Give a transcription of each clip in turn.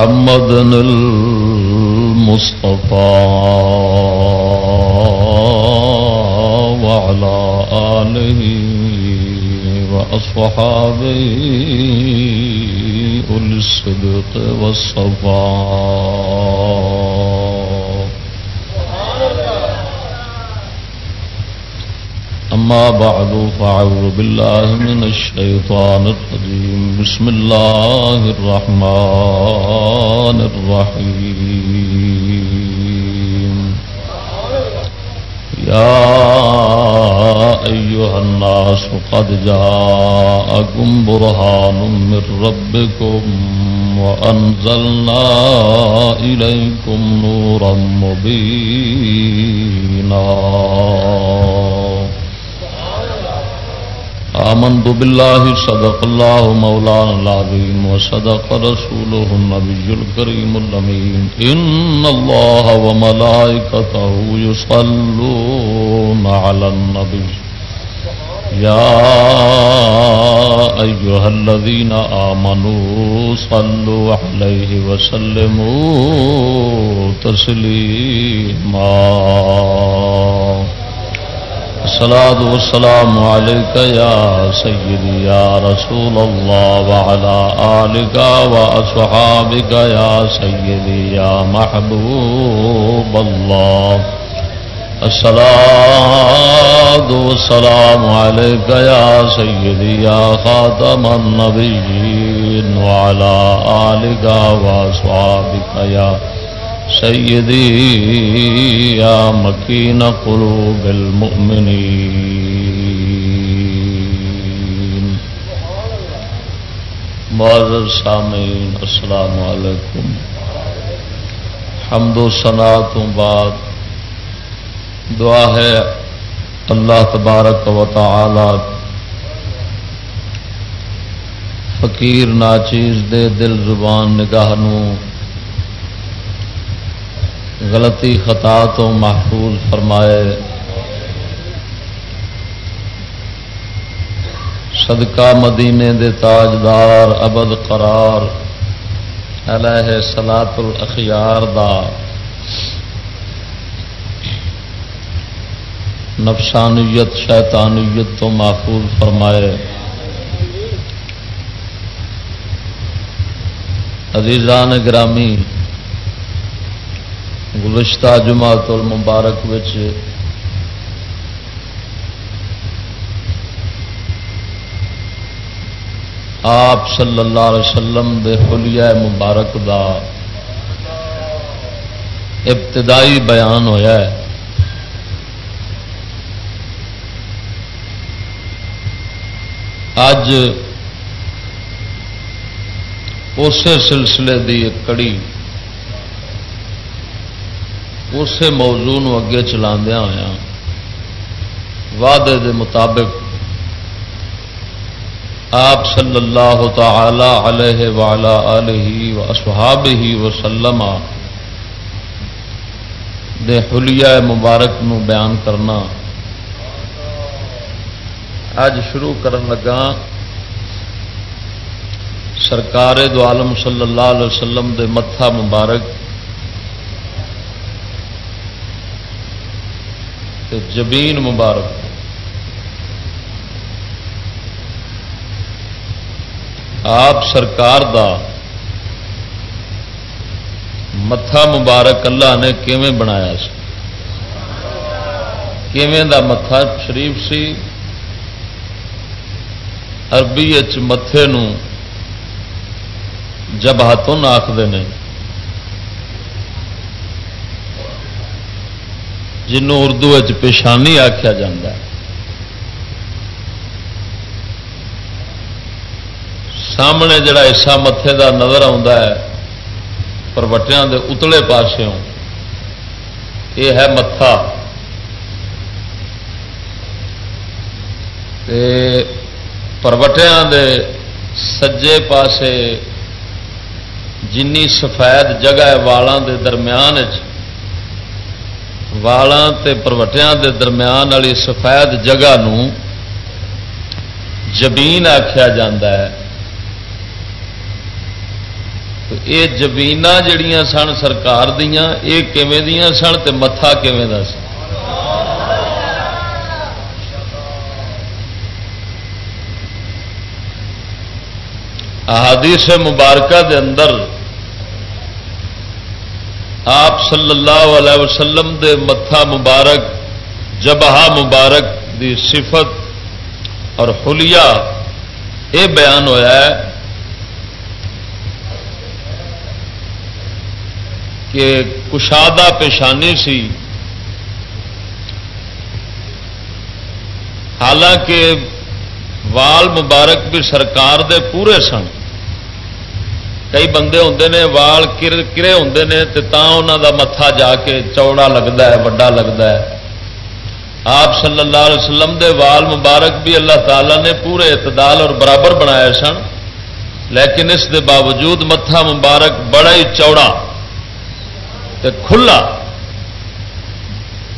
محمد المصطفى وعلى آله وأصحابه أولي الصدق والصفاء. أما بعد، فأعوذ بالله من الشيطان الرجيم. بسم الله الرحمن الرحيم يا أيها الناس قد جاءكم برهان من ربكم وأنزلنا إليكم نورا مبينا آمنت بالله صدق الله مولانا العظيم وصدق رسوله النبي الكريم الأمين إن الله وملائكته يصلون على النبي يا أيها الذين آمنوا صلوا عليه وسلموا تسليما الصلاة والسلام عليك يا سيدي يا رسول الله وعلى آلك وأصحابك يا سيدي يا محبوب الله. الصلاة والسلام عليك يا سيدي يا خاتم النبيين وعلى آلك وأصحابك يا سيدي يا مكين قلوب المؤمنين. معذر سامعین، السلام علیکم. حمد و سنا تو بعد. دعا ہے اللہ تبارک و تعالی. فقیر، ناچیز دے دل زبان نگاہ نو غلطی خطا تو محفوظ فرمائے۔ صدقہ مدینے دے تاجدار ابد قرار علیہ سلاط الاخیار دا۔ نفسانیت، شیطانیت تو محفوظ فرمائے۔ عزیزان گرامی گزشتہ جماعت المبارک وچ آپ صلی اللہ علیہ وسلم دے حلیہ مبارک دا ابتدائی بیان ہویا ہے۔ اج اسی سلسلے دی ایک کڑی اسی موضوع اگے چلاندیا ہوا وعدے دے مطابق آپ صلی اللہ تعالی علیہ وعلا آلہ و اصحاب ہی وسلم دے حلیہ مبارک نو بیان کرنا۔ اج شروع کرن لگا سرکار دو عالم صلی اللہ علیہ وسلم دے متھا مبارک۔ تے جبین مبارک۔ آپ سرکار دا متھا مبارک اللہ نے کیویں بنایا سی؟ کیویں دا متھا شریف سی؟ عربی متے جب ہاتھوں آخر نے۔ جنوں اردو پیشانی آخیا جا سامنے جڑا حصہ متے کا نظر آتا ہے پروٹیا کے اتلے پاسوں یہ ہے متا پروٹیا دے سجے پاسے جنی سفید جگہ ہے والوں دے درمیان والاں تے پروٹیاں دے درمیان والی سفید جگہ نو جبین آخیا جا یہ جبین جڑیاں سن سرکار دیا یہ کیویں دیا سن تو متا کیویں دا سن احادیث مبارکہ دے اندر آپ صلی اللہ علیہ وسلم دے متھا مبارک، جبہا مبارک دی صفت اور حلیہ یہ بیان ہوا ہے کہ کشادہ پیشانی سی۔ حالانکہ وال مبارک بھی سرکار دے پورے سن۔ کئی بندے ہوں نے وال کرے ہوں نے انہوں دا متھا جا کے چوڑا لگتا ہے وڈا لگتا ہے آپ صلی اللہ علیہ وسلم دے وال مبارک بھی اللہ تعالی نے پورے اعتدال اور برابر بنایا سن لیکن اس دے باوجود متھا مبارک بڑا ہی چوڑا تے کھلا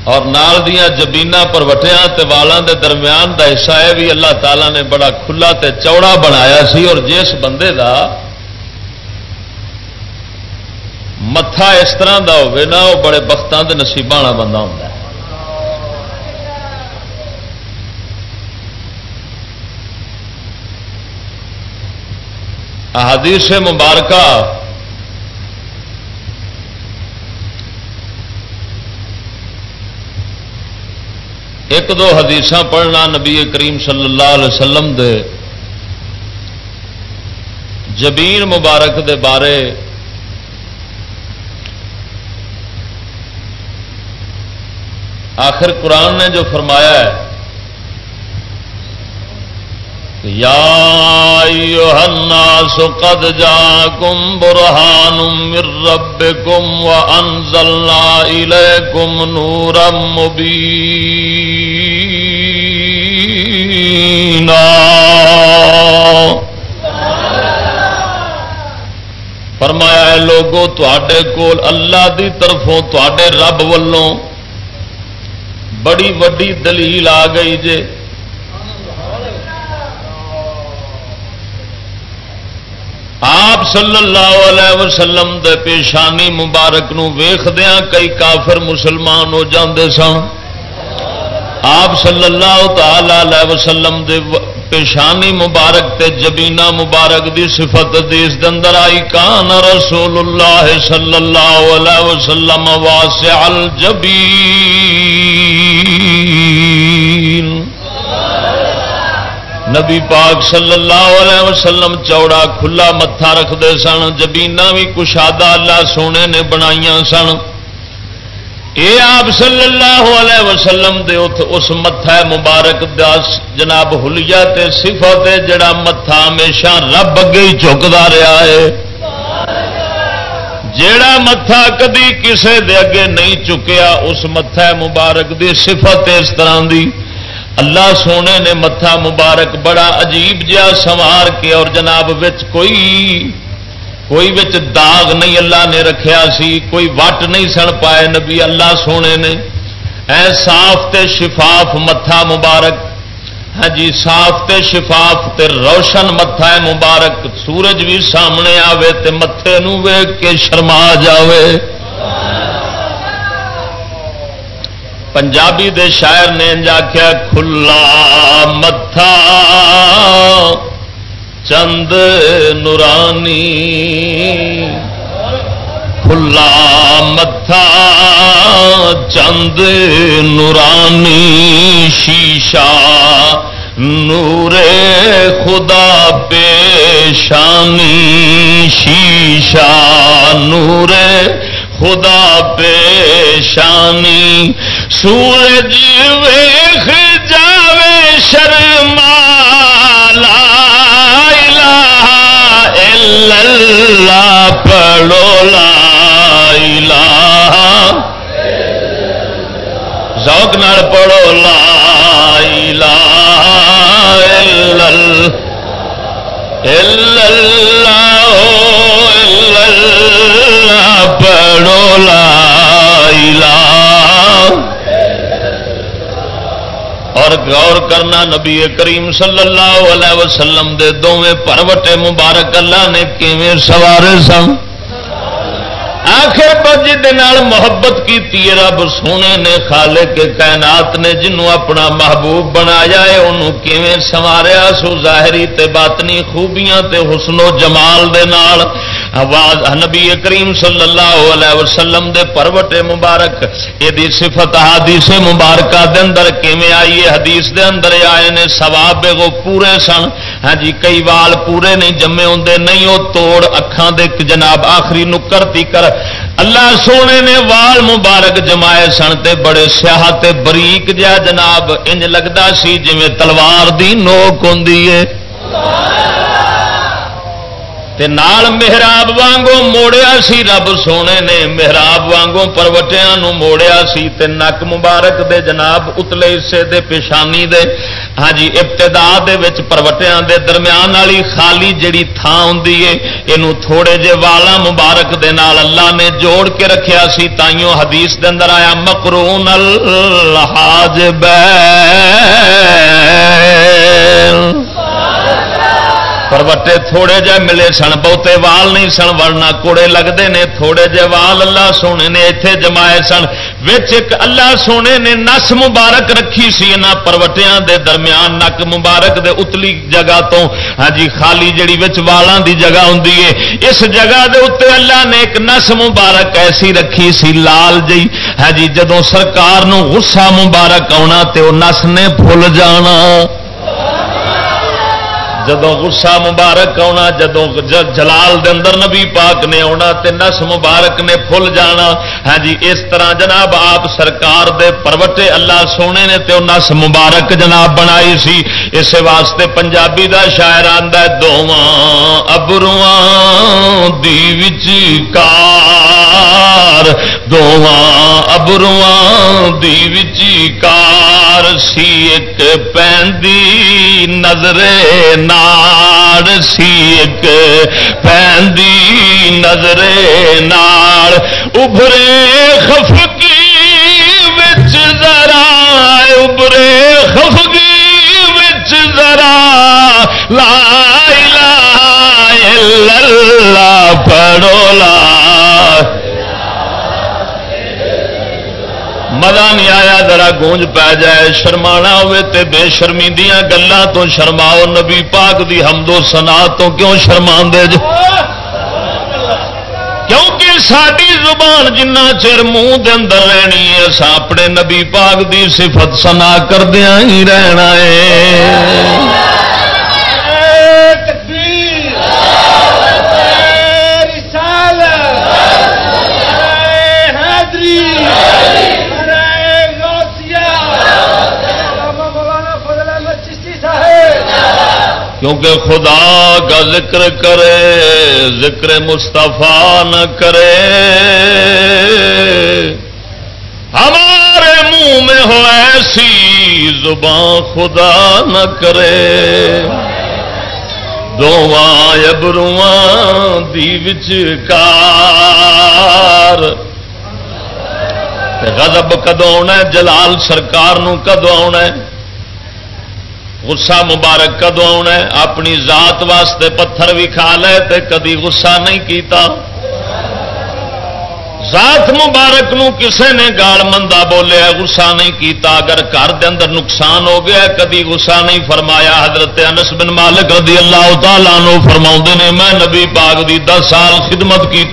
اور نال دیا جبینا پروٹیا والوں دے درمیان دا حصہ ہے بھی اللہ تعالی نے بڑا کھلا تے چوڑا بنایا سی اور جس بندے دا متھا اس طرح کا وہ بڑے بختوں کے نصیب والا بندہ ہوں احادیث مبارکہ ایک دو حدیث پڑھنا نبی کریم صلی اللہ علیہ وسلم دے جبین مبارک دے بارے آخر قرآن نے جو فرمایا ہے، یا الناس قد جاکم برہان من ربکم وانزلنا الیکم نورا مبینا۔ فرمایا ہے لوگوں تے کول اللہ دی طرفوں تے رب والوں بڑی وڈی دلیل آ گئی جے۔ آپ صلی اللہ علیہ وسلم دے پیشانی مبارک نو ویخدیا کئی کافر مسلمان ہو جاندے سن۔ آپ صلی اللہ تعالی علیہ وسلم دے پیشانی مبارک تے جبینا مبارک دی صفت دیس دندر آئی، کان رسول اللہ صلی اللہ علیہ وسلم واسع الجبین۔ نبی پاک صلی اللہ علیہ وسلم چوڑا کھلا متھا رکھتے سن جبینا بھی کشادہ اللہ سونے نے بنایا سن۔ یہ آپ صلی اللہ علیہ وسلم دے اس متھا مبارک دس جناب ہلیا صفت جڑا متھا ہمیشہ رب اگے ہی چکتا رہا ہے۔ جیڑا متھا کدی کسے دے اگے نہیں چکیا اس متھا مبارک دی صفت اس طرح دی۔ اللہ سونے نے متھا مبارک بڑا عجیب جہا سوار کے اور جناب کوئی کوئی بچ داغ نہیں اللہ نے رکھیا سی، کوئی وٹ نہیں سن پائے نبی اللہ سونے نے۔ اے صاف تے شفاف متھا مبارک۔ ہاں جی صاف تے شفاف تے روشن متھا ہے مبارک۔ سورج بھی سامنے آوے تے متے ویگ کے شرما جاوے۔ پنجابی دے شاعر نے کیا کھلا متھا۔ چند نورانی کھلا متھا، چند نورانی شیشہ، نور خدا پیشانی شیشہ، نور خدا پیشانی۔ سورج ویخ جاوے شرما اللہ پڑھو لا الہ ذوق نال پڑھو۔ غور کرنا نبی کریم صلی اللہ علیہ وسلم دے دونوں پروٹے مبارک اللہ نے کیویں سوارے سن؟ آخر پر جی محبت کی رب سونے نے خالے کے کائنات نے جنوں اپنا محبوب بنایا ہے، انہوں کیویں سواریا سو ظاہری تے باطنی خوبیاں تے حسن و جمال دے نال۔ نبی کریم صلی اللہ علیہ وسلم دے پروٹے مبارک، یہ صفت حدیث مبارکہ دے اندر کیویں آئی ہے؟ حدیث دے اندر آئے نے سواب وہ پورے سن۔ ہاں جی کئی وال پورے نہیں، جمے ہوں نہیں، وہ توڑ اکھان دے جناب آخری نکر تیکر اللہ سونے نے وال مبارک جمائے سن تے بڑے سیاح تے بریک جا جناب، انج لگتا سی جی تلوار دی نوک ہوں تے نال محراب وانگو موڑیا سی، رب سونے نے محراب وانگو پروٹیا موڑیا سی تے نک مبارک دے جناب اتلے حصے دے پیشانی دے۔ ہاں جی ابتدا دے وچ پروٹیا دے درمیان والی خالی جڑی تھان ہوں یہ تھوڑے جے والا مبارک دے نال اللہ نے جوڑ کے رکھیا سی تائیوں حدیث دے اندر آیا مکرون الحاج بے پروٹے تھوڑے جہ ملے سن بہتے وال نہیں سن ورنا کوڑے لگتے ہیں تھوڑے جہ وال اللہ سونے نے اتنے جمائے سن ایک اللہ سونے نے نس مبارک رکھی سی یہاں پروٹیا دے درمیان نک مبارک دے اتلی جگہ تو ہاں جی خالی جڑی والاں دی جگہ ہوں اس جگہ دے اتنے اللہ نے ایک نس مبارک ایسی رکھی سی لال جی ہاں جی جدو سرکار نو غصہ مبارک آنا تو نس نے بھول جانا جدو غصہ مبارک آنا جدو جلال دے اندر نبی پاک نے آنا تے نس مبارک نے پھل جانا۔ ہاں جی اس طرح جناب آپ سرکار دے پروٹے اللہ سونے نے تے نس مبارک جناب بنائی سی۔ اس واسطے پنجابی دا شاعر آدھا دونوں ابرواں دی کار دونوں ابرواں دی کار سی۔ ایک پی نظرے ناڑ سی ایک نظر ناڑ ابھرے خفگی وچ ذرا ابھرے خفگی وچ ذرا لا الہ الا اللہ پڑھو لا مزہ نہیں آیا، ذرا گونج پی جائے شرما ہوے بے شرمی دیا گلوں تو شرماؤ، نبی پاک دی حمد و سنا تو کیوں شرما دے جو کیونکہ ساری زبان جنہ چر منہ دے اندر رہنی ہے اصا اپنے نبی پاک دی صفت سنا کردیا ہی رہنا ہے۔ کیونکہ خدا کا ذکر کرے، ذکر مصطفیٰ نہ کرے۔ ہمارے منہ میں ہو ایسی زبان خدا نہ کرے۔ دواں ابرواں دیوچ کار غضب کدو آنا جلال سرکار نو کدو آنا غصہ مبارک کدو آنا اپنی ذات واسطے پتھر بھی کھا لے تے کدی غصہ نہیں کیتا۔ ذات مبارک نو کسے نے گال مندا بولیا غصہ نہیں کیتا۔ اگر گھر دے اندر نقصان ہو گیا کدی غصہ نہیں فرمایا۔ حضرت انس بن مالک رضی اللہ تعالیٰ نو فرما نے، میں نبی پاک دی دس سال خدمت کی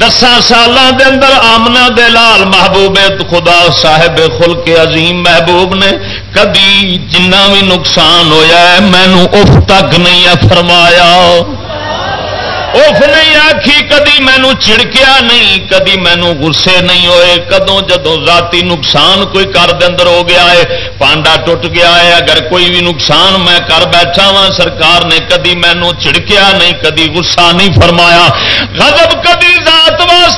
دسان سالوں دے اندر آمنا دے لال محبوب خدا صاحب خل کے عظیم محبوب نے کدی جنہ بھی نقصان ہویا ہے مینو اف تک نہیں فرمایا۔ اف نہیں آخی کدی مینو چڑکیا نہیں، کدی مینو گسے نہیں ہوئے۔ کدوں جدو ذاتی نقصان کوئی کر اندر ہو گیا ہے، پانڈا ٹوٹ گیا ہے، اگر کوئی بھی نقصان میں کر بیٹھا وا سرکار نے کدی مینو چڑکیا نہیں، کدی گسا نہیں فرمایا۔ غضب کدی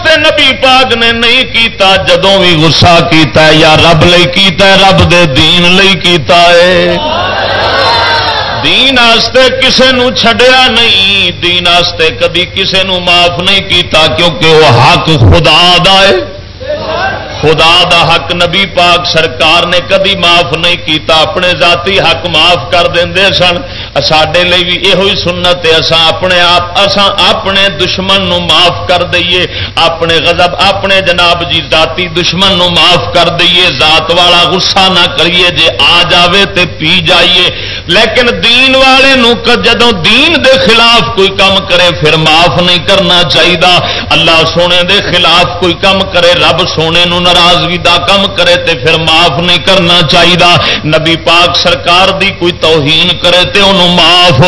واسطے نبی پاک نے نہیں کیتا، جدوں بھی گسا کیتا ہے، یا رب لئی کیتا ہے، رب دے دین لئی کیتا ہے۔ دین آستے کسے نو چھڈیا نہیں، دین آستے کدی کسے نو معاف نہیں کیتا، کیونکہ وہ حق خدا دائے خدا دا حق نبی پاک سرکار نے کدی معاف نہیں کیتا، اپنے ذاتی حق معاف کر دیں سن۔ سڈے لی بھی یہ سنت ہے۔ اپنے آپ اسا اپنے دشمن نو معاف کر دئیے۔ اپنے غضب اپنے جناب جی ذاتی دشمن نو معاف کر دئیے۔ ذات والا غصہ نہ کریے۔ جے آ جاوے تے پی جائیے۔ لیکن دین والے نو جدو دین دے خلاف کوئی کام کرے، پھر معاف نہیں کرنا چاہیے اللہ سونے دے خلاف کوئی کام کرے، رب سونے نو ناراضگی دا کم کرے تے پھر معاف نہیں کرنا چاہیے نبی پاک سرکار دی کوئی توہین کرے تے انہوں معاف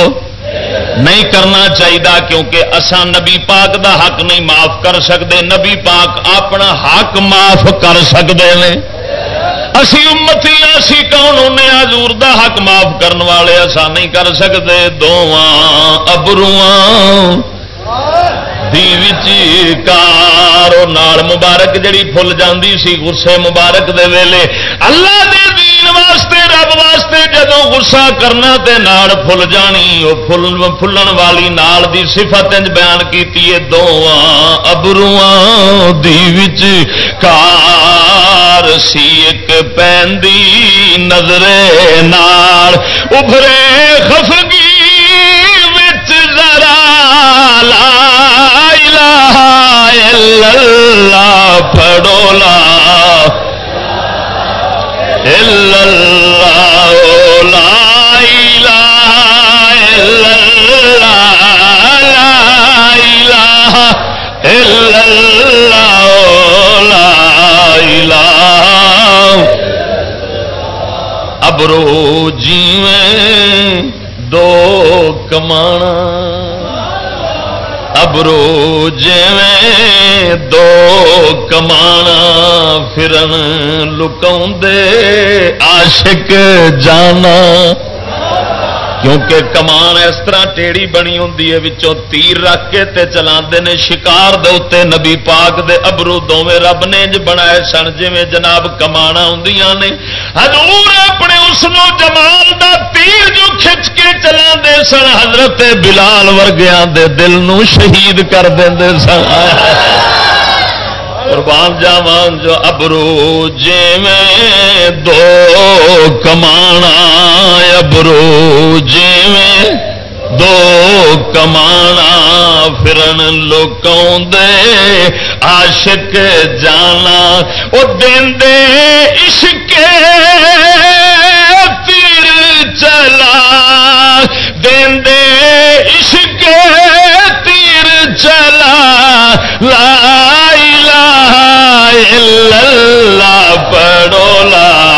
نہیں کرنا چاہیے کیونکہ اسان نبی پاک دا حق نہیں معاف کر سکتے نبی پاک اپنا حق معاف کر سکتے ہیں اسی امتی اسی کون ہونے؟ حضور دا حق معاف کرنے والے ایسا نہیں کر سکتے۔ دونوں ابرواں کار نال مبارک جڑی فل جاندی سی، غصے مبارک دے ویلے۔ اللہ دے دین واسطے، رب واسطے جدو غصہ کرنا تے نال فل جانی وہ فل فلن والی نال دی صفت انج بیان کیتی ہے دواں ابرواں دی وچ کار سی ایک پیندی نظر نال، ابھرے خفگی کمانا ابرو جیویں دو کمانا فرن لکاؤں دے عاشق جانا کیونکہ کمان اس طرح ٹیڑی بنی ہوں تیر رکھ کے تے چلا نے شکار دے نبی پاک دے ابرو دونیں رب نے بنائے سن جی جناب کمانا ہوں نے حضور اپنے اس جمال دا تیر جو کھچ کے چلا دے سن، حضرت بلال ورگیا دے دل نو شہید کر دے سن۔ قربان جاوان، جو ابرو جی میں دو کمانا، ابرو جی میں دو کمانا۔ فرن لوکوں دے عاشق جانا وہ دین دے عشق تیر چلا۔ دین دے عشق تیر چلا۔ لا الہ الا اللہ پڑو لا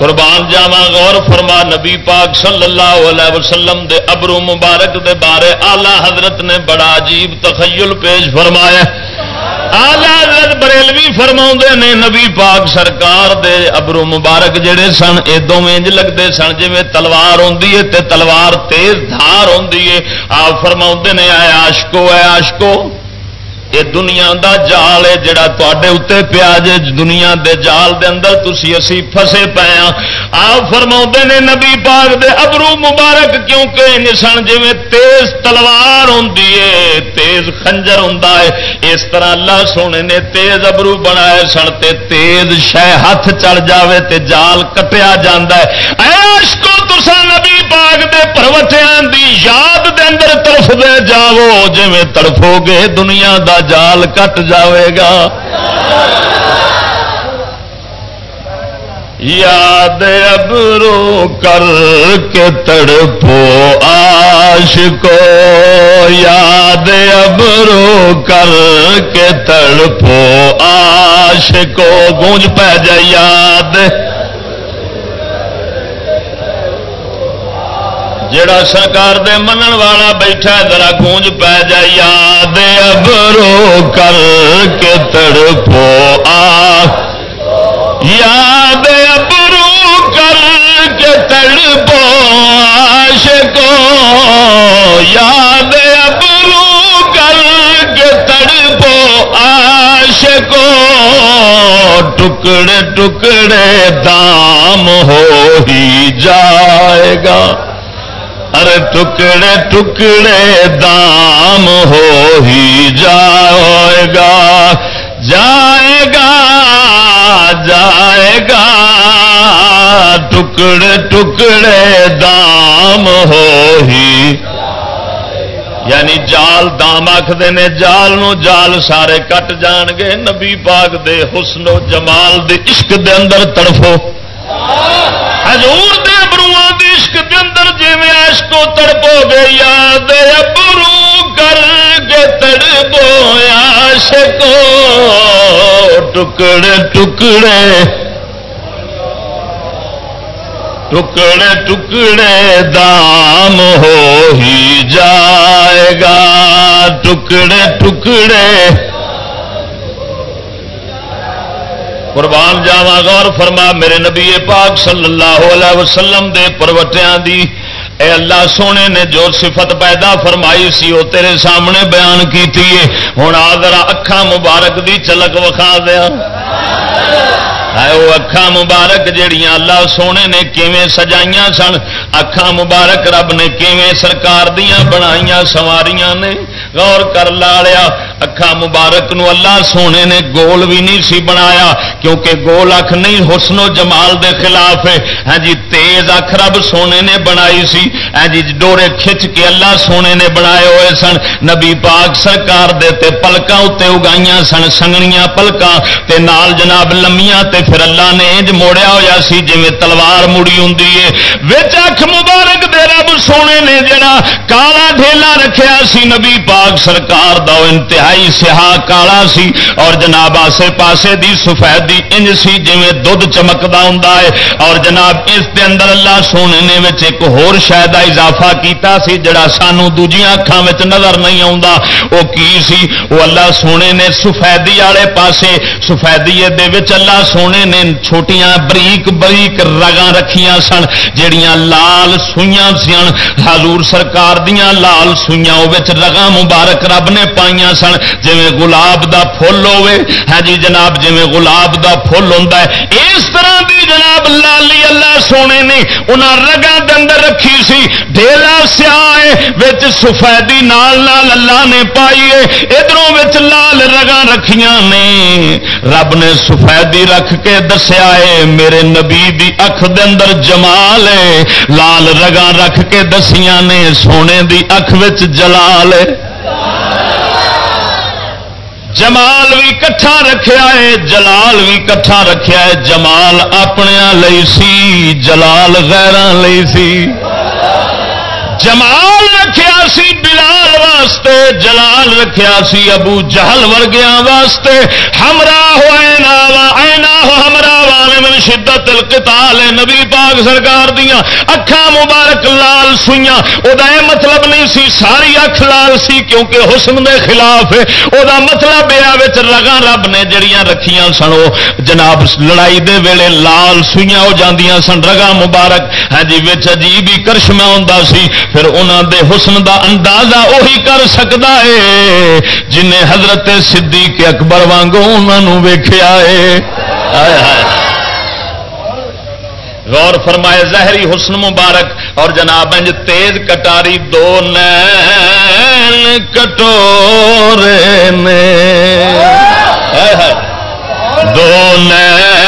قربان جاوا غور فرما، نبی پاک صلی اللہ علیہ وسلم دے ابرو مبارک دے بارے آلہ حضرت نے بڑا عجیب تخیل پیش فرمایا۔ آلہ حضرت بریلوی فرما نے، نبی پاک سرکار دے ابرو مبارک جڑے سن یہ دونوں لگتے سن جی تلوار آتی ہے تے تلوار تیز دھار آتی ہے آپ فرما نے آئے آشکو ہے آشکو یہ دنیا دا جال ہے جڑا تے اتنے پیا جے، دنیا دے جال دے اندر تسی اسی فسے پے ہاں۔ آپ فرما نے نبی پاک دے ابرو مبارک کیونکہ نسان جی تیز تلوار ہوں تیز خنجر ہوں اس طرح اللہ سونے نے تیز ابرو بنائے سن تے تیز شہ ہاتھ چڑھ جاوے تے جال کٹیا جا ایش کو تسا نبی پاک دے پروٹیاں دی یاد دے اندر ترف دے جاؤ جی تڑفو گے دنیا دا جال کٹ جاوے گا۔ یاد ابرو کر کے تڑپو آش کو یاد ابرو کر کے تڑپو آش کو گونج پہ جا یاد۔ جڑا سرکار دے منن والا بیٹھا ذرا گونج پی جائے یاد ابرو کر کے تڑپو آ یاد ابرو کر کے تڑپو، عاشقو۔ یاد ابرو کر کے تڑپو، عاشقو۔ ٹکڑے ٹکڑے دام ہو ہی جائے گا۔ ارے ٹکڑے ٹکڑے دام ہو ہی جائے گا جائے گا جائے گا ٹکڑے ٹکڑے دام ہو ہی یعنی جال دام آخر نے جال نو جال سارے کٹ جان گے نبی پاک دے حسن و جمال دے عشق دے اندر تڑفو حضور دے عشق دے اندر جی میں عشق تڑپو گے، یاد ابرو کر کے تڑپو عاشقو ٹکڑے ٹکڑے۔ ٹکڑے ٹکڑے، دام ہو ہی جائے گا۔ ٹکڑے ٹکڑے۔ قربان جاوا غور فرما، میرے نبی پاک صلی اللہ علیہ وسلم دے پروٹیا دی، اے اللہ سونے نے جو صفت پیدا فرمائی سی وہ تیرے سامنے بیان کی ہوں آدر اکھا مبارک دی چلک وکھا دیا وہ اکھا مبارک جہیا اللہ سونے نے کیویں سجائیاں سن۔ اکھا مبارک رب نے کیویں سرکار دیا بنائی سواریاں نے۔ غور کر لا لیا اکھا مبارک نو اللہ سونے نے گول بھی نہیں سی بنایا کیونکہ گول اکھ نہیں حسن و جمال دے خلاف ہے ہاں جی تیز اکھ رب سونے نے بنائی سی ہاں جی ڈورے کھچ کے اللہ سونے نے بنائے ہوئے سن نبی پاک سرکار دے تے پلکاں اتنے اگائیاں سن سنگنیاں پلکاں تے نال جناب لمیاں تے پھر اللہ نے انج موڑیا ہوا سی جی تلوار مڑی ہوں اکھ مبارک دے رب سونے نے جڑا کالا ڈھیلا رکھیا سی نبی پاک سرکار دا انتہائی سہا کالا سی اور جناب آسے پاسے دی سفید دی انج سی جی دھد چمکتا ہوں اور جناب اس دے اندر اللہ سونے نے ایک ہور شاید اضافہ کیتا سی جڑا سانو دوجیاں اکھان نظر نہیں آتا وہ کی سی؟ وہ اللہ سونے نے سفیدی والے پاسے سفیدی اللہ سونے نے چھوٹیاں بریک بریک رگاں رکھیاں سن، جڑیاں لال سوئیاں سن۔ حضور سرکار دیاں لال سوئیاں رگاں مبارک رب نے پائیاں سن۔ جی گلاب دا پھول ہوے ہاں جی جناب جی گلاب دا پھول ہوتا ہے، اس طرح دی جناب لالی اللہ سونے نے انہاں رگاں دے اندر رکھی سی، ڈھیلا سیاح سفیدی نال نال اللہ نے پائی ہے، ادھروں لال رگاں رکھیاں نے۔ رب نے سفیدی رکھ کے دسیا ہے، میرے نبی دی اکھ دے اندر جمال ہے۔ لال رگاں رکھ کے دسیاں نے، سونے دی اکھ وچ جلال ہے۔ جمال بھی کٹھا رکھیا ہے، جلال بھی کٹھا رکھیا ہے، جمال اپنے سی، جلال غیران لئی سی۔ جمال رکھیا سی، بلال واسطے، جلال رکھیا سی، ابو جہل ورگیا واسطے۔ ہمرا ہمرا من شدت القتال، نبی پاک سرکار دیا اکھا مبارک لال سوئیاں۔ او دا اے مطلب نہیں سی، ساری اکھ لال سی، کیونکہ حسن دے خلاف ہے۔ او دا مطلب یہ رگا رب نے جڑیاں رکھیاں سن وہ جناب لڑائی دے ویلے لال سوئیاں ہو جاندیاں سن۔ رگا مبارک ہاں جی عجیب ہی کرشمہ ہوں سی۔ پھر انہوں دے حسن دا اندازہ وہی کر سکتا ہے جن حضرت صدیق اکبر وانگو انہوں ویخیا ہے۔ غور فرمائے، زہری حسن مبارک۔ اور جناب انج تیز کٹاری دو نین کٹورے نے۔ دو نین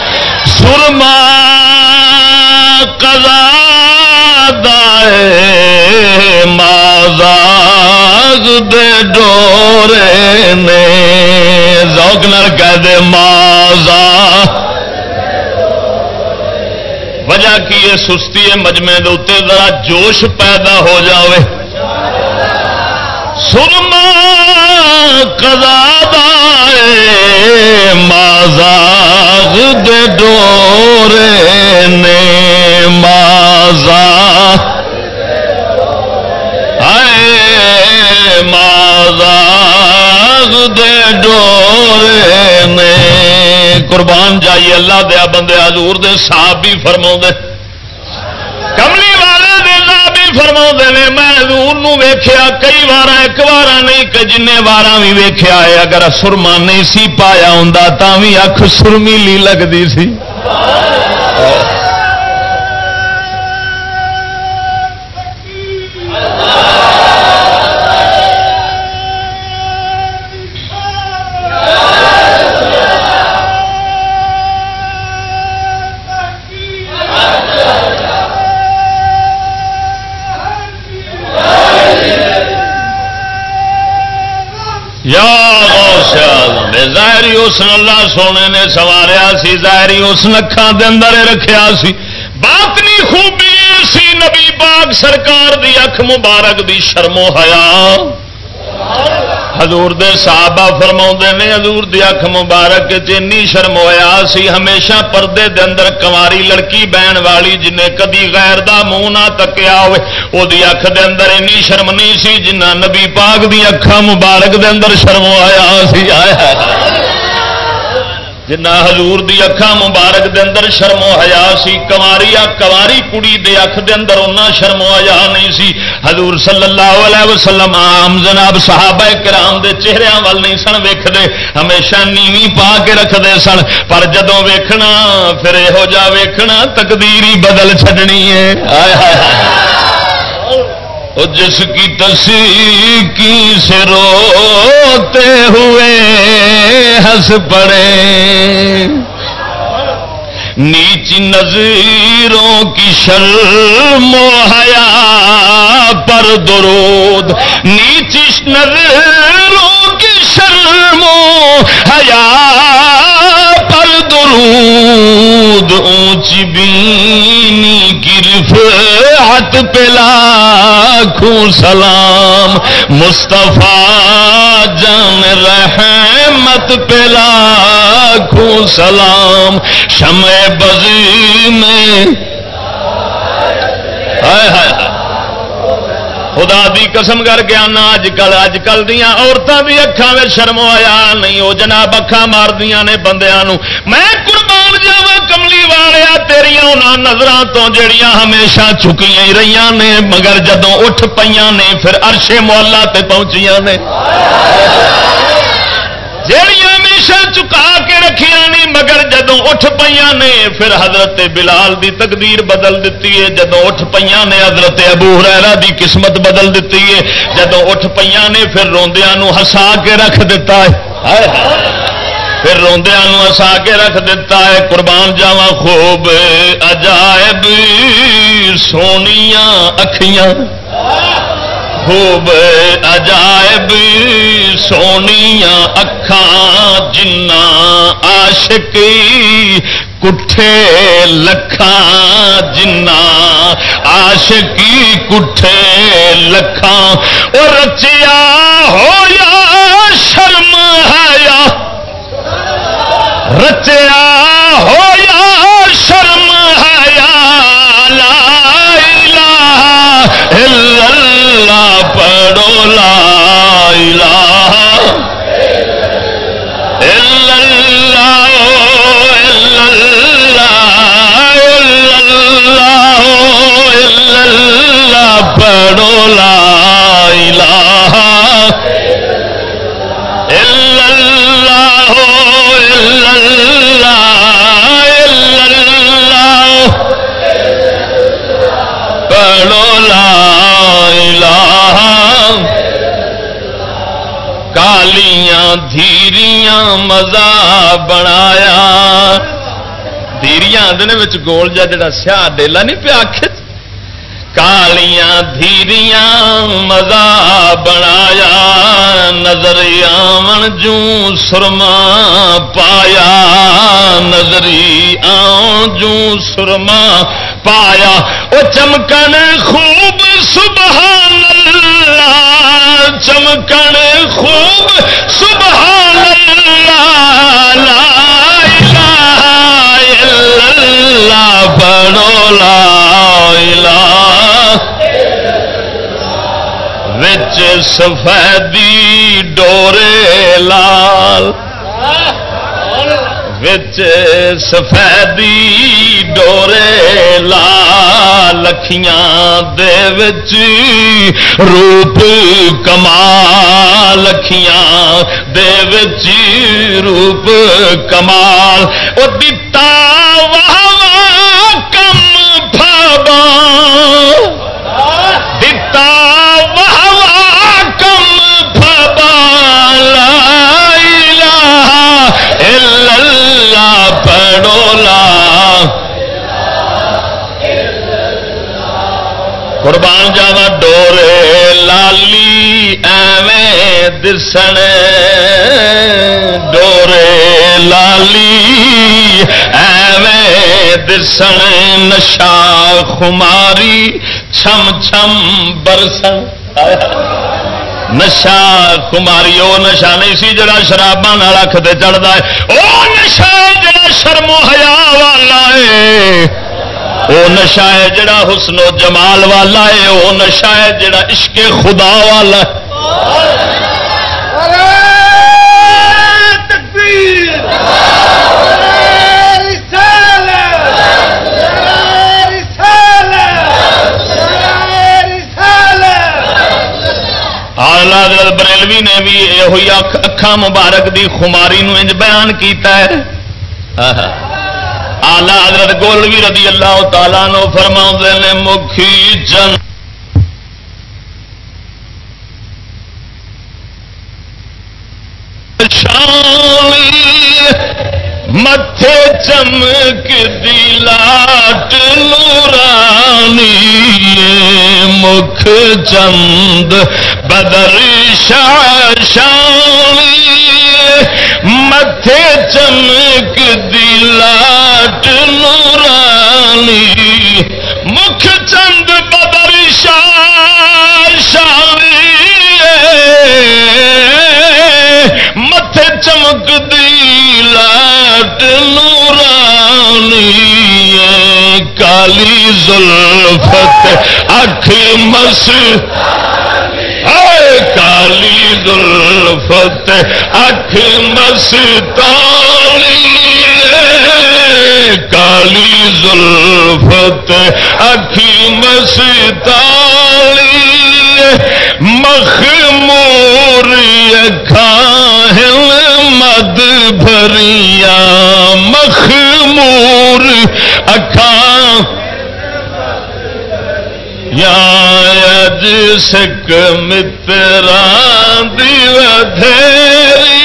سرما کلا دے مازاگ دے ڈورے نے۔ ذوق نر کہہ دے مازا وجہ کی یہ سستی ہے مجمے دے ذرا جوش پیدا ہو جاوے۔ سرما کزاد مازاغ دے ڈورے نے مازا۔ مازاغ دے ڈورے نے۔ قربان جائیے، اللہ دیا بندے، حضور دے صاحب بھی فرما کملی فرما نے، میں حضور ویخیا کئی بار ایک وار نہیں کہ جن بار بھی ویخیا ہے، اگر سرما نہیں سی پایا ہوں تا بھی اکھ سرمیلی لگتی سی۔ ظاہری اس اللہ سونے نے سواریا سی، ظاہری اس نکھان دے اندر رکھیا سی۔ باطنی خوبی سی، نبی پاک سرکار دی اکھ مبارک دی شرمو حیا۔ حضور دے صحابہ فرما نے، حضور دی اکھ مبارک چینی شرم ہوا سی، ہمیشہ پردے دے اندر کماری لڑکی بہن والی جنہیں کدی غیر دا منہ نہ تکیا ہوئے وہ دی اکھ دے اندر اینی شرم نہیں سی، جنہ نبی پاک دی اکھا مبارک دے اندر شرم آیا سی۔ آیا جنا حضور دی اکھا مبارک دے اندر شرم و حیا سی کماری کواری کڑی دے اکھ دے اندر اُنہ شرم و حیا نہیں سی حضور صلی اللہ علیہ وسلم عام جناب صحابہ کرام دے چہرے وال نہیں سن ویکھدے ہمیشہ نیوی پا کے رکھدے سن پر جدوں ویکھنا پھر یہو جا ویکھنا تقدیر ہی بدل چھڈنی ہے آئے ہائے جس کی تصویر سے روتے ہوئے ہنس پڑے۔ نیچ نظیروں کی شرم و حیا پر درود۔ نیچ نظیروں کی شرم و حیا پر درود۔ اونچی بینی کی گرف ہاتھ لاکھوں سلام، مصطفیٰ جان رحمت پہ لاکھوں سلام۔ شمع بزی میں خدا دی قسم کر کے آنا اج کل اج کل دیا عورتوں کی اکھان میں شرم آیا نہیں وہ جناب اکھان ماردیا نے بندیا میں قربان کملی والیا تیریا نظر تو جڑیاں ہمیشہ چکیاں رہی نے مگر جدو اٹھ پہ نے پھر ارشے مولا تے پہنچیاں نے جڑیاں ہمیشہ چکا کے رکھیا نہیں مگر جدو اٹھ پہ نے پھر حضرت بلال دی تقدیر بدل دیتی ہے جدو اٹھ پہ نے حضرت ابو ہرا دی قسمت بدل دیتی ہے جدو اٹھ پہ نے پھر روندیا ہسا کے رکھ دیتا ہے پھر روندیا ہسا کے رکھ دیتا ہے، قربان جاوا خوب۔ عجائب سونیا اکھیاں۔ خوب۔ عجائب سونیا اکھان جنا عاشق، کٹھے لکھان جنا عاشقی کٹھے لکھان اور رچیا ہو یا شرم ہے یا رچیا ہو یا شرم ہے یا لا الہ الا اللہ پڑھو، لا الہ الا اللہ الا اللہ الا اللہ، پڑھو، لا دھیریاں مزہ بنایا دھیریاں آدھے گول جا جا سیاہ ڈیلا نہیں پیا کالیاں دھیریاں مزہ بنایا نظری آمن جو سرما پایا نظری آن جو سرما پایا وہ چمکن خوب سبحان اللہ چمکن خوب، سبحان اللہ، لا الہ الا اللہ پڑھو لا الہ وچ سفیدی ڈورے لال۔ وچ سفیدی ڈورے لا لکھیاں دے وچ روپ کمال لکھیاں دے وچ روپ کمال او دتا واہ کم پھابا قربان جاوا ڈورے لالی ایویں دسن ڈورے لالی ایویں دسن نشا خماری چھم چھم برسن نشا کماری وہ نشا نہیں سی جڑا شرابا اکھ تے چڑھتا ہے وہ نشا جڑا شرم حیا والا ہے وہ نشا ہے جڑا حسن و جمال والا ہے، وہ نشا ہے جڑا عشق خدا والا ہے۔ بریلوی نے بھی یہ اکھان مبارک دی خماری نو انج بیان کیتا ہے۔ آلہ حضرت گولوی رضی اللہ تعالیٰ نو فرما نے، مکھی جن متھے چمک دلاٹ نورانی مکھ چند بدر شاشانی متھے چمک دلاٹ نورانی۔ مکھ چند بدر شاشانی متھے چمک دی لاٹ نورانی کالی زلفت اکھ مس۔ کالی زلفت اکھ مستانی کالی زلفت اکھ مستانی مخمور اکھان مد بھریا مخمور اکھان یا اج سک متران دی ودھیری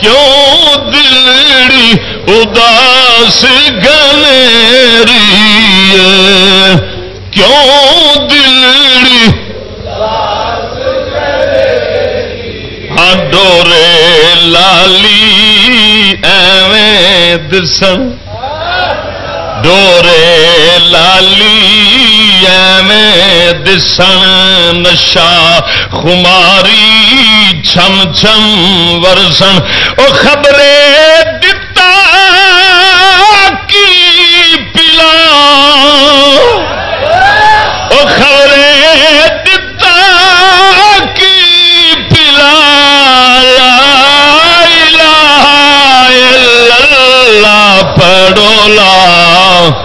کیوں دلڑی اداس گنیری کیوں دلڑی ہاں ڈورے لالی ایویں دسن ڈورے لالی میں دسن نشا خماری چھم چھم ورسن۔ او خبرے دتا کی پلا۔ مولا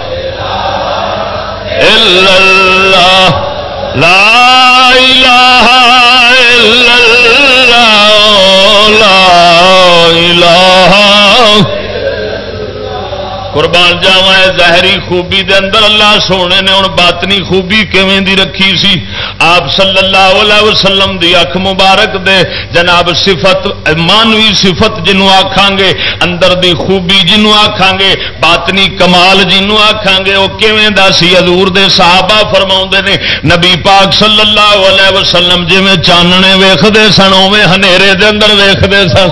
قربان جاوا ظاہری خوبی دے اندر اللہ سونے نے ہوں باطنی خوبی کیویں دی رکھی سی؟ آپ صلی اللہ علیہ وسلم دی اکھ مبارک دے، جناب صفت، مانوی صفت جنوں آکھاں گے، اندر دی خوبی جنوں آکھاں گے، باطنی کمال جنوں آکھاں گے، او کیویں دا سی؟ حضور دے صحابہ فرماوندے نے، نبی پاک صلی اللہ علیہ وسلم جویں چاننے ویکھدے سن، اوویں ہنیرے دے اندر ویکھدے سن۔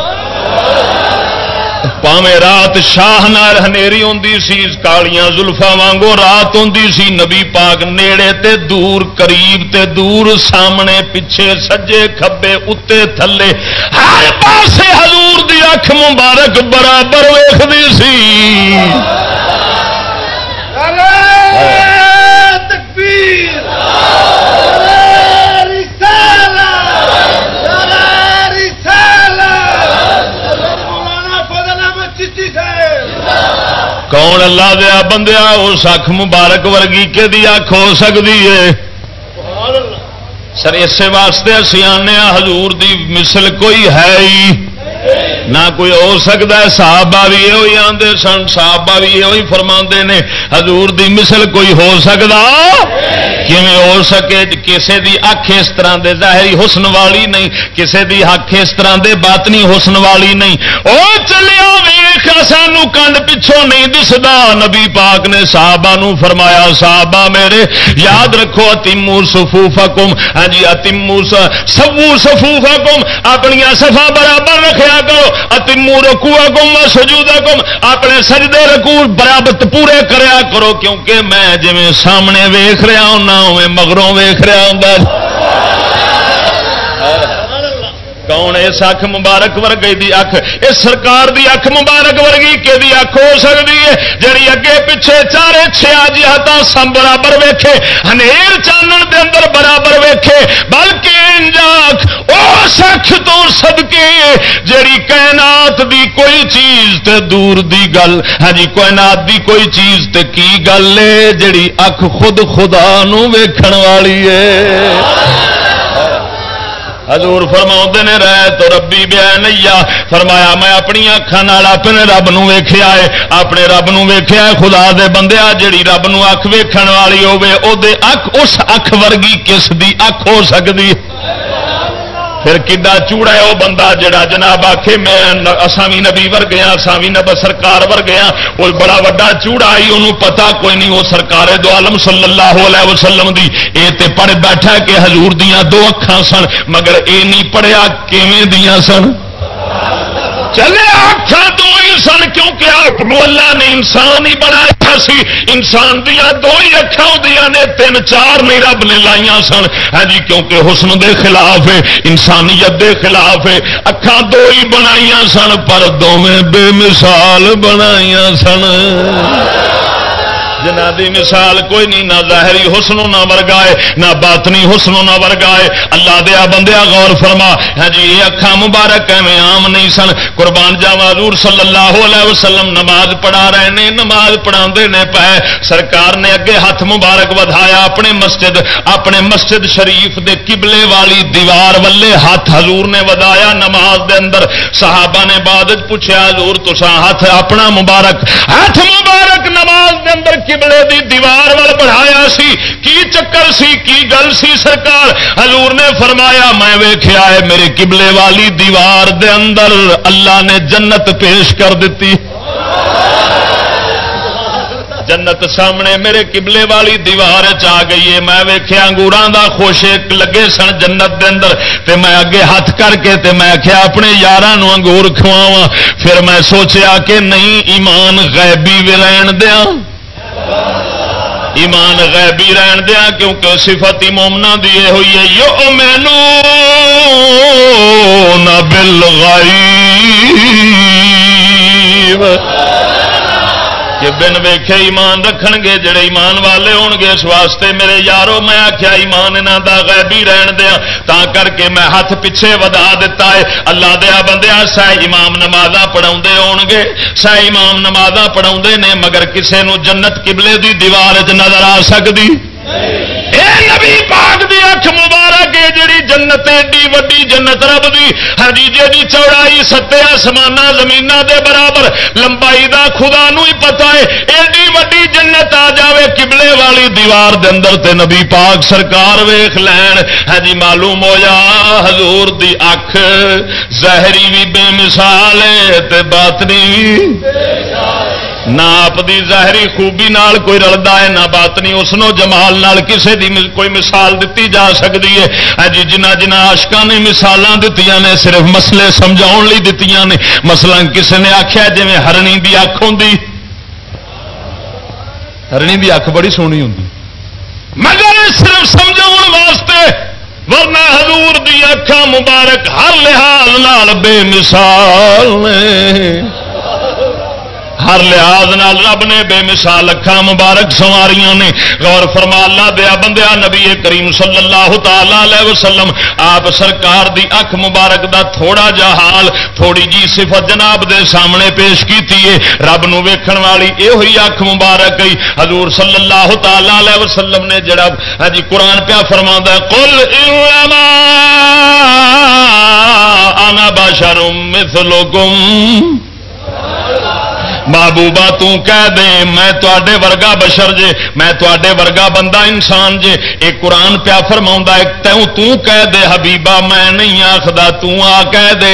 پاویں رات شاہ نال ہنیری ہوندی سی، کالیاں زلفا وانگو رات ہوندی سی، نبی پاک نیڑے تے دور، قریب تے دور، سامنے پیچھے سجے کھبے اتے تھلے۔ ہر پاسے حضور دی اکھ مبارک برابر ویختی سی۔ کون اللہ دیا بندیا اس اکھ مبارک ورگی کہ اکھ ہو سکتی ہے سر اسے واسطے اسی آنے حضور دی مثل کوئی ہے ہی نہ کوئی ہو سکتا ہے، صحابہ بھی یہ آتے سن، صحابہ بھی یہ فرما نے۔ حضور دی مثل کوئی ہو سکتا؟ کیویں ہو سکے؟ کسے دی اکھ اس طرح دے ظاہری حسن والی نہیں، کسے دی اکھ اس طرح دے باطنی حسن والی نہیں۔ او چلیا ویخ سانو کنڈ پچھوں نہیں دسدا۔ نبی پاک نے صحابہ نو فرمایا، صحابہ میرے، یاد رکھو، اتمو صفوفکم۔ ہاں جی اتمو سبو صفوفکم۔ اپنی صفا برابر رکھیا کرو۔ اتمو رکوا گم سجودا گم اپنے سجدے رکو برابر پورے کریا کرو، کیونکہ میں جی سامنے ویخ رہا ہوں مگروں ویخ رہا ہوں کون اس اکھ مبارک ورگی دی اکھ؟ اس سرکار دی اکھ مبارک ورگی کہ دی اکھ ہو سکتی ہے؟ جڑی اگے پیچھے چارے چھیا جی جہات سم برابر ویکھے، ہنیر چانن دے اندر برابر ویکھے، بلکہ انجاک اس اکھ تو صدقے، جڑی کائنات دی کوئی چیز تے دور دی گل ہاں جی کائنات دی کوئی چیز تے کی گل ہے؟ جڑی اکھ خود خدا نو ویکھن والی ہے۔ حضور فرما نے رہ تو ربی بیا نیا فرمایا، میں اپنی اکھان اپنے رب نو ویخیا ہے۔ اپنے رب نو ویخیا خدا دے بندے جڑی رب نو اکھ ویکھن والی ہوے او دے اکھ اس اکھ ورگی کس دی اکھ ہو سکتی پھر کڈا چوڑا ہے وہ بندہ جڑا جناب آخے میں اسا بھی نبی ور گیا ہاں، اسا بھی نب سرکار ور گیا وہ بڑا وا چوڑا آئی، انہوں پتا کوئی نہیں، وہ سرکار دو عالم صلی اللہ علیہ وسلم دی۔ اے تے پڑھ بیٹھا کہ حضور دیاں دو اکھان سن، مگر اے نہیں پڑھیا، کیویں دیاں سن؟ چلے آخا دو ہی سن، کیونکہ آپ اللہ نے انسان ہی بنایا اچھا سی۔ انسان دیا دو ہی اکھا دیا نے، تین چار نہیں رب نے لائیا سن۔ ہاں جی کیونکہ حسن دے خلاف ہے، انسانیت دے خلاف ہے۔ اکھا دو ہی بنایا سن، پر دونیں بے مثال بنایا سن۔ جنہ دی مثال کوئی نہیں، نہ ظاہری حسن نہ ورگائے، نہ باطنی حسن نہ ورگائے۔ اللہ دیا بندیا غور فرما۔ ہاں جی یہ اکھا مبارک ایویں عام نہیں سن۔ قربان جاوا حضور صلی اللہ علیہ وسلم نماز پڑھا رہے نے، نماز پڑھا نے پے۔ سرکار نے اگے ہاتھ مبارک ودایا اپنے مسجد اپنے مسجد شریف دے قبلے والی دیوار والے ہاتھ حضور نے ودایا نماز دے اندر۔ صحابہ نے بعد پوچھا حضور تسا ہاتھ اپنا مبارک، ہاتھ مبارک نماز دے اندر قبلے دی دیوار وال بڑھایا سی، کی چکر سی، کی گل سی سرکار؟ حضور نے فرمایا، میں ویخیا ہے، میرے قبلے والی دیوار دے اندر اللہ نے جنت پیش کر دیتی۔ جنت سامنے میرے قبلے والی دیوار چ گئی ہے۔ میں ویخیا انگوران دا خوشے لگے سن جنت دے اندر۔ تے میں اگے ہاتھ کر کے تے میں آخیا اپنے یار انگور کھواوا پھر میں سوچیا کہ نہیں، ایمان غیبی بھی رہن دیا ایمان غیبی رہن دیا کیونکہ صفت مومنا دیے ہوئی ہے یو مینو نہ بل کہ بن ویخے ایمان رکھ گے جڑے ایمان والے ہون گے اس واسطے میرے یارو، میں آخیا ایمان انہوں کا غیبی رہن دیا تا کر کے میں ہاتھ پیچھے ودا دیتا ہے اللہ دیا بندیا سہ امام نماز پڑھا ہون گے سہ امام نماز پڑھا نے، مگر کسے نو جنت قبلے دی دیوار چ نظر آ سکتی نبی پاک دی اکھ مبارک ہے جڑی جنت ایڈی وڈی جنت، رب دی۔ ہاں جی جی چوڑائی، ستے آسمان زمین دے برابر، لمبائی دا خدا نو ہی پتا ہے۔ ایڈی وڈی جنت آ جاوے قبلے والی دیوار دے اندر تے نبی پاک سرکار ویخ لین۔ ہاں جی معلوم ہو جا حضور دی اکھ۔ ظاہری بھی بے مثال ہے تے باطنی بھی نہ آپ دی ظاہری خوبی نال کوئی رلتا ہے، نہ بات نہیں اس جمال نال کسے دی کوئی مثال دیتی جا سکتی ہے۔ ہاں جی جنہ جنہ آشکا نے مثال دیتی نے، صرف مسلے سمجھاؤ لی دیتی نے۔ مسلا کسے نے آخیا جی ہرنی دی اکھ ہوں ہرنی دی اکھ بڑی سونی ہوں مگر صرف سمجھا واسطے، ورنہ حضور دی اکھا مبارک ہر لحاظ نال بے مثال نے۔ ہر لحاظ نال رب نے بے مثال اکھان مبارک سواریاں نے۔ غور فرما، اللہ دیا بندیا نبی کریم صلی اللہ تعالی وسلم، آپ سرکار دی اکھ مبارک دا تھوڑا جا حال، تھوڑی جی صفت جناب دے سامنے پیش کی رب نو ویکھن والی یہ ہوئی اکھ مبارک گئی حضور صلی اللہ تعالی وسلم نے جڑا ہاں جی قرآن پیا فرما کل انا بشر مثلکم۔ محبوبہ تو کہہ دے، میں تے ورگا بشر جے، میں تے ورگا بندہ انسان جے۔ ایک قرآن پیا فرما توں کہہ دے حبیبا میں نہیں آخر آ کہہ دے۔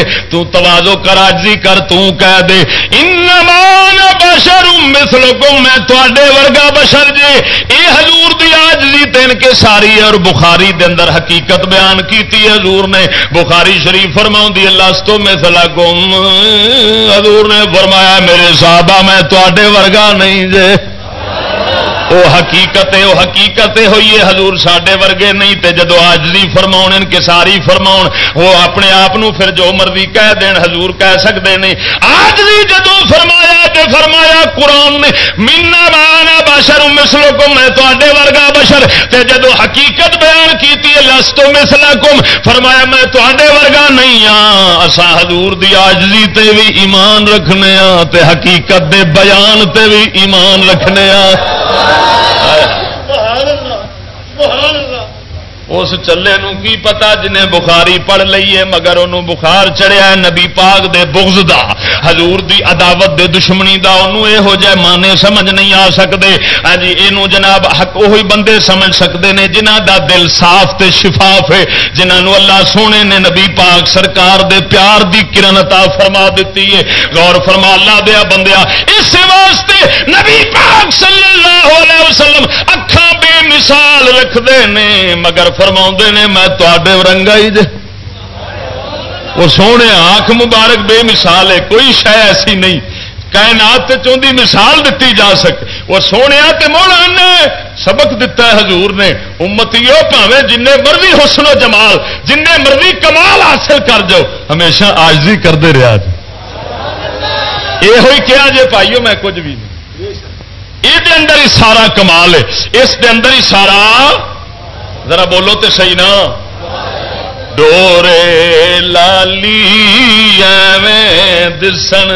توازو کر آجی کر، توں کہہ دے۔ انمان بشر مسلکم میں تے ورگا بشر جے۔ اے حضور دی آجزی تین کے ساری اور بخاری دے اندر حقیقت بیان کیتی حضور نے بخاری شریف فرما اللہ تو مسلکم حضور نے فرمایا، میرے ساتھ بابا میں تے ورگا نہیں جے وہ حقیقت وہ حقیقت ہوئی ہے، حضور سڈے ورگے نہیں تے جدو آجری فرما کے ساری فرما وہ اپنے آپ پھر جو مرضی کہہ دین، حضور کہہ سکتے نہیں۔ آجری جدو فرمایا تے فرمایا قرآن نے مینا بانا بشر مسلو کم میں تے ورگا بشر تے جدو حقیقت بیان کی لستو مسلا کم فرمایا میں تے ورگا نہیں ہاں اصا حضور دی آجری تے بھی ایمان رکھنے ہاں تے حقیقت دے بیان تے بھی ایمان رکھنے ہاں۔ بحران اس چلے نو کی پتا جنہیں بخاری پڑھ لیے مگر انہوں بخار چڑھیا نبی پاک دے بغض دا۔ حضور دی عداوت دے دشمنی دا، انہوں اے ہو جائے مانے سمجھ نہیں آ سکتے ہاں جی یہ جناب حق وہی بندے سمجھ سکتے ہیں جنہ دا دل صاف تے شفاف ہے جنہوں اللہ سونے نے نبی پاک سرکار دے پیار دی کرن عطا فرما دیتی ہے۔ غور فرما، اللہ دیا بندیا اس واسطے نبی پاک صلی اللہ علیہ وسلم اکھا بے مثال رکھتے ہیں مگر فرما نے، میں تے رنگا ہی دے۔ وہ سونے آنکھ مبارک بے مثال ہے، کوئی شہ ایسی نہیں۔ کائنات چاہتی مثال دیتی جا سکے۔ وہ سونے موڑا نے سبق دتا ہے حضور نے۔ امتی پاوے جن مرضی حسن و جمال جن مرضی کمال حاصل کر جاؤ ہمیشہ آجزی کرتے رہا جی۔ یہ ہوئی کیا جی پائیو میں کچھ بھی نہیں۔ یہ اندر ہی سارا کمال ہے۔ اس دے اندر ہی سارا ذرا بولو تو صحیح نا۔ ڈورے لالی ایویں دسن۔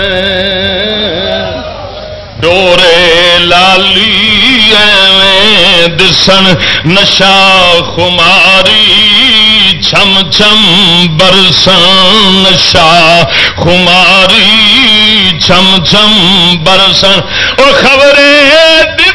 ڈورے لالی ایویں دسن۔ نشا خماری چھم چھم برسن۔ نشا خماری چھم چھم برسن۔ اور خبریں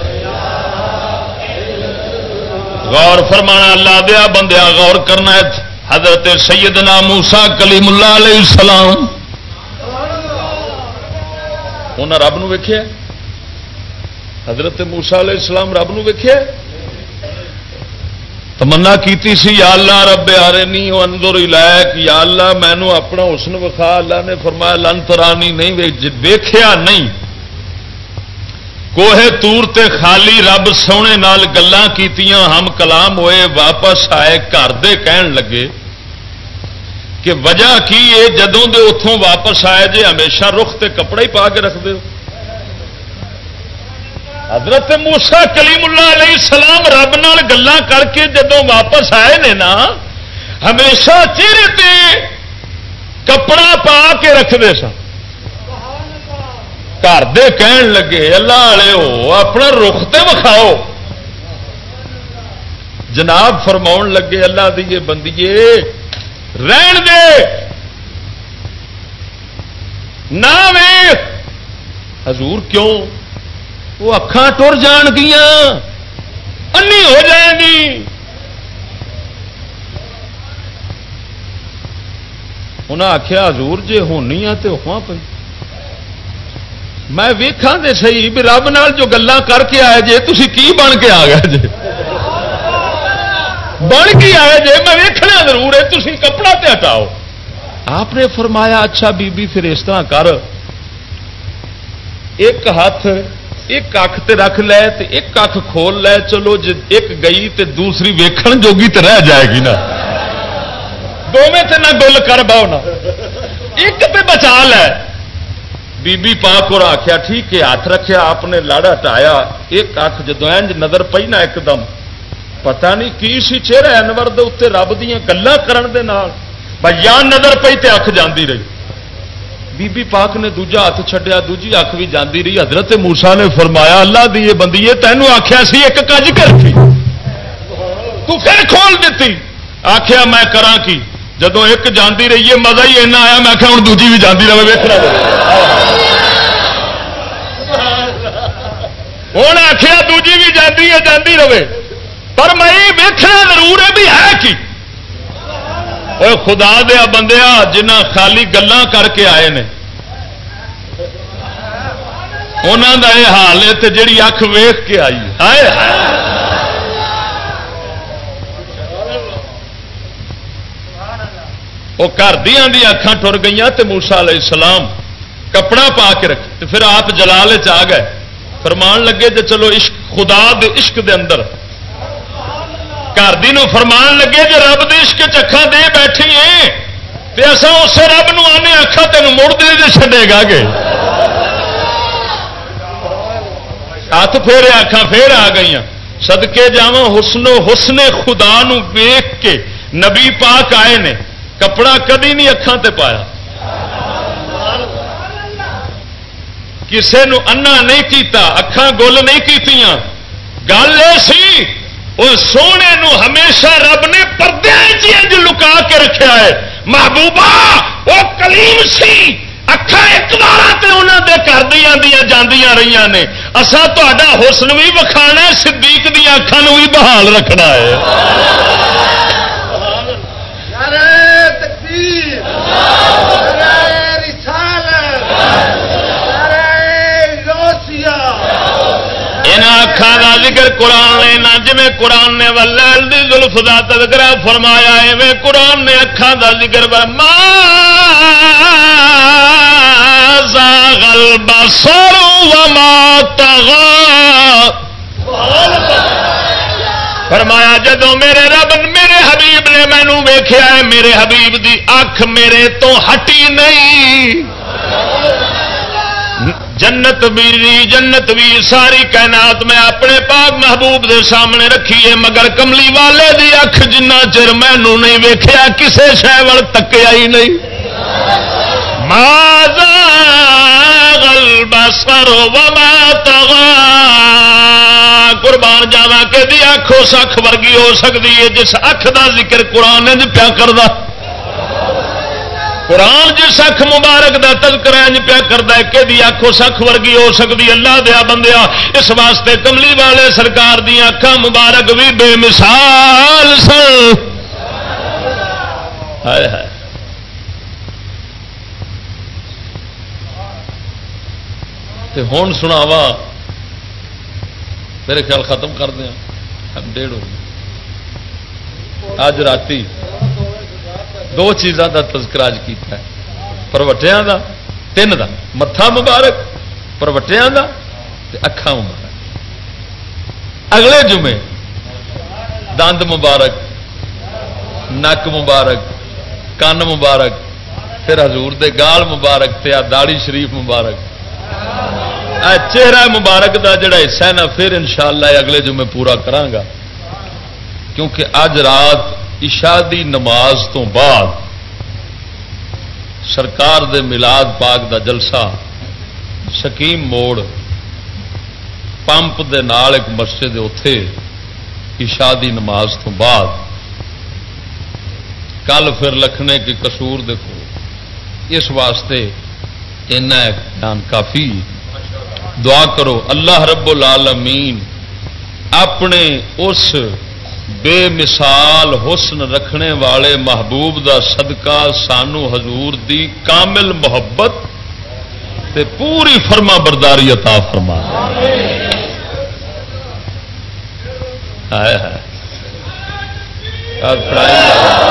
غور فرمانا، اللہ دیا بندیا غور کرنا حضرت سیدنا موسا کلیم اللہ علیہ السلام۔ انہیں رب نو حضرت موسا علیہ السلام رب نو تمنا کیتی سی، یا اللہ رب آرے نہیں اندر لائق یا اللہ، مینو اپنا حسن وکھا۔ اللہ نے فرمایا، لن ترانی، نہیں ویخیا نہیں۔ کوہ تور تے خالی رب سونے نال گلان کیتیاں، ہم کلام ہوئے، واپس آئے، گھر دے کہن لگے کہ وجہ کی ہے؟ جدوں دے اتوں واپس آئے جے، ہمیشہ رخ تے کپڑا ہی پا کے رکھ دو حضرت موسا کلیم اللہ علیہ السلام رب نال گلا کر کے جدو واپس آئے نے نا، ہمیشہ چہرے تے کپڑا پا کے رکھتے سن۔ گھر دے کہن لگے اللہ والے ہو اپنا رخ تے وکھاؤ جناب فرما لگے اللہ دیے بندیے رہن دے نہ حضور کیوں وہ اکھان ٹر جان گیا انی ہو جائے گی انہیں آخیا حضور جی ہونی آ تو ہوا پی میں ویخا دے سی بھی رب نال جو گلا کر کے آئے جے تھی کی بن کے آ گئے جے؟ بن کے آئے جے، میں ویخنا ضرور ہے تھی کپڑا تے ہٹاؤ۔ آپ نے فرمایا اچھا بی بی، پھر اس طرح کر۔ ایک ہاتھ، ایک اکھ تے رکھ لے تے ایک اکھ کھول لے، چلو جی ایک گئی تے دوسری ویکھن جوگی تے رہ جائے گی نا۔ دونوں تے نہ گل کر باؤ نا۔ ایک تے بچا لے۔ بی بی پاک اور آخیا ٹھیک ہے ہاتھ رکھیا آپ نے لڑ ہٹایا ایک اکھ جدو نظر پئی نا ایک دم پتہ نہیں کی سی چہرہ انور دے اتنے رب دیا گلیں کرن دے نال یا نظر پی تے اکھ جاندی رہی بی بی پاک نے دوجا ہاتھ چھڈیا دوجی اکھ بھی جاندی رہی حضرت موسا نے فرمایا اللہ دی بندی تینوں آخیا سی ایک کج کر تو پھر کھول دیتی آخیا میں کرا کی جدو ایک جاندی رہی ہے، مزہ ہی ایسا آیا، میں ہوں دوجی بھی جاندی رہے ویکنا ہوں آخیا دوجی بھی جاندی ہے، جاندی رہے۔ پر میں ویکنا ضرور ہے بھی ہے کی۔ اے خدا دیا بندیا جنہ خالی گلان کر کے آئے نے۔ انہوں کا یہ حال ہے تو جی اکھ ویخ کے آئی آئے وہ گھر دیا دی اکھان ٹر گئی تو موسا علیہ السلام کپڑا پا کے رکھے پھر آپ جلال آ گئے۔ فرمان لگے جو چلو عشق، خدا دے عشق دے اندر۔ گھر دی نو فرمان لگے جی رب دشک چکھا دے بیٹھی ہیں۔ تے اصا اس رب نو آنے آخا تین مڑ دے دے چڈے گا گے۔ ہاتھ پھیرے آخا پھر آ گئی سدکے جا حسن حسن خدا نو ویخ کے نبی پاک آئے نے۔ کپڑا کدی نہیں اکھان تے پایا۔ کسے نو انا نہیں کیتا اکھان گل نہیں کیتیاں۔ گل یہ سی وہ سونے نو ہمیشہ رب نے پردے چیز لکا کے رکھا ہے۔ محبوبہ وہ کلیم سی۔ اکھا ایک بار انہوں دے کر دیا دیا جاندیاں رہی نے۔ اصا تا حسن بھی وکھانا صدیق دیا اکھان بھی بحال رکھنا ہے۔ اکھان کا ذکر قرآن نے نہ جی قرآن نے ولل دی زلف کا تذکرہ فرمایا ایویں قرآن نے اکھان کا ذکر فرما زاغل وما فرمایا جدو میرے رب میرے حبیب نے مینو ویخیا ہے، میرے حبیب دی اکھ میرے تو ہٹی نہیں. جنت بھی جنت بھی ساری کائنات میں اپنے پاک محبوب دے سامنے رکھیے مگر کملی والے دی اکھ جنہ چر مینو نہیں ویخیا کسے شہ تکیا ہی نہیں۔ قربان جاوا کہ اکھ اس اکھ ورگی ہو سکتی ہے، جس اکھ دا ذکر قرآن پیا کرتا قرآن جس اکھ مبارک کا تذکر پیا کرتا ہے، کہ آخو سکھ ورگی ہو سکتی اللہ دیا بندیا، اس واسطے کملی والے سرکار دیا اکھان مبارک بھی بے مثال سن۔ ہوں سناوا میرے خیال ختم کر دیا ڈیڑھ ہو اج رات دو چیزوں کا تذکرہ کیا پروٹیا کا تین کا متھا مبارک پروٹیا کا اکھان مبارک۔ اگلے جمعے دند مبارک، نک مبارک، کن مبارک، پھر حضور دے گال مبارک تے داڑی شریف مبارک۔ چہرہ مبارک دا جڑا حصہ ہے نا، پھر انشاءاللہ اگلے جمعے پورا کرانگا کیونکہ اج رات دی نماز تو بعد سرکار دے ملاد پاک دا جلسہ سکیم موڑ پمپ دے نال ایک مسجد اتے شادی نماز تو بعد۔ کل پھر لکھنے کے قصور دیکھو، اس واسطے بیان کافی۔ دعا کرو، اللہ رب العالمین اپنے اس بے مثال حسن رکھنے والے محبوب دا صدقہ سانو حضور دی کامل محبت تے پوری فرما برداری عطا فرما۔ یار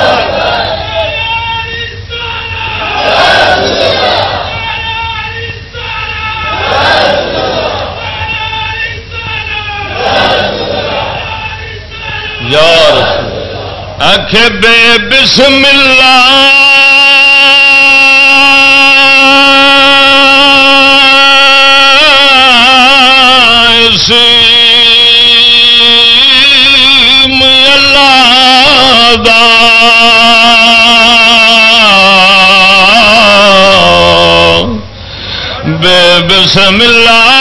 آخ بے بسم اللہ بسم اللہ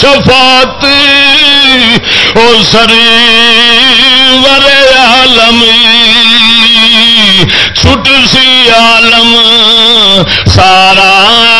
شفاعت او سری ور عالم چھٹ سی عالم سارا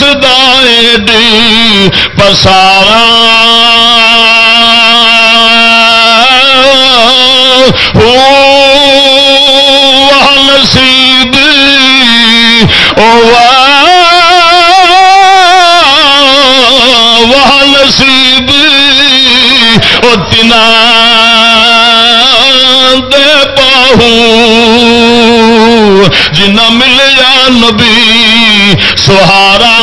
جس دی پسارا ہو نصیب او وہ نصیب او تنا جنا مل ملیا نبی سہارا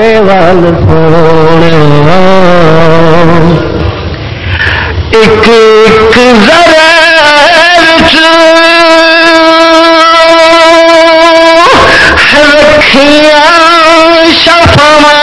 ساڈے وال سونے ایک ایک ذرا رکھیا شفا